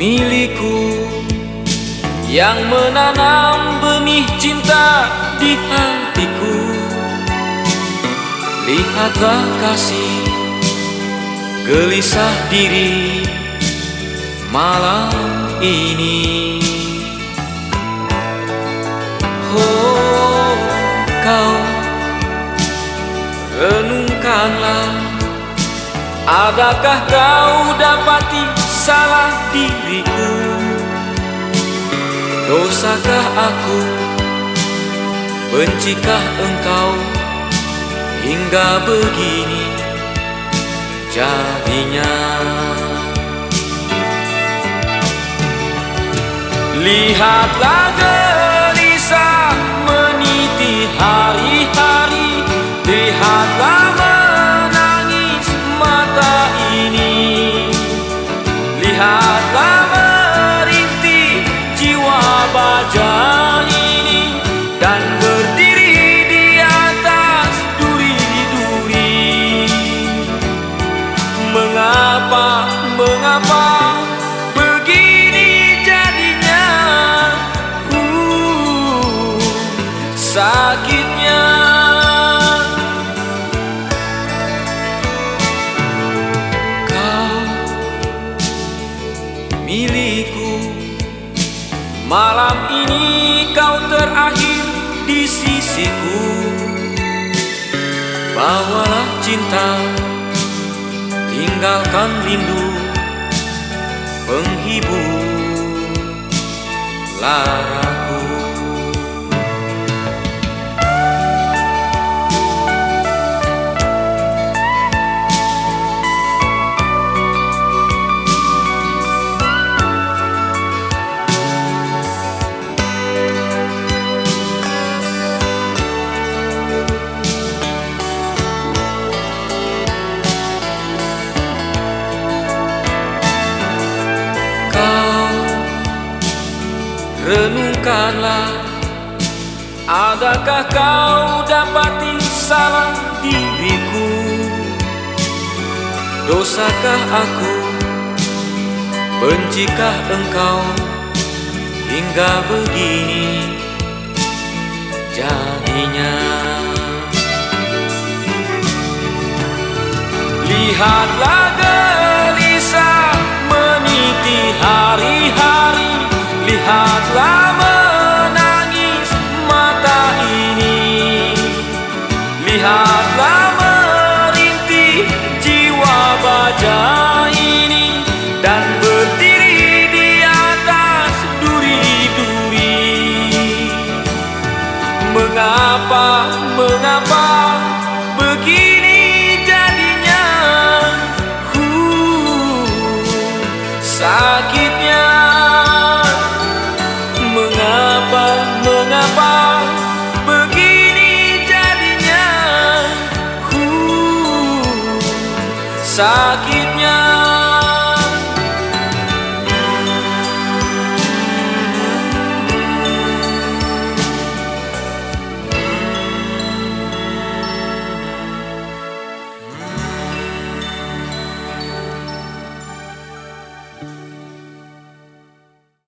milikku yang menanam benih cinta di hatiku. Lihatlah kasih gelisah diri malam ini. Oh, kau renungkanlah, adakah kau Dosakah aku? Bencikah engkau hingga begini jadinya? Lihatlah Kau milikku. Malam ini kau terakhir di sisiku. Bawalah cinta Tinggalkan rindu Penghibur. Laraku renungkanlah Adakah kau dapati salah diriku? Dosakah aku? Bencikah engkau Hingga begini? Jadinya Lihatlah Lihatlah merintih sakit niya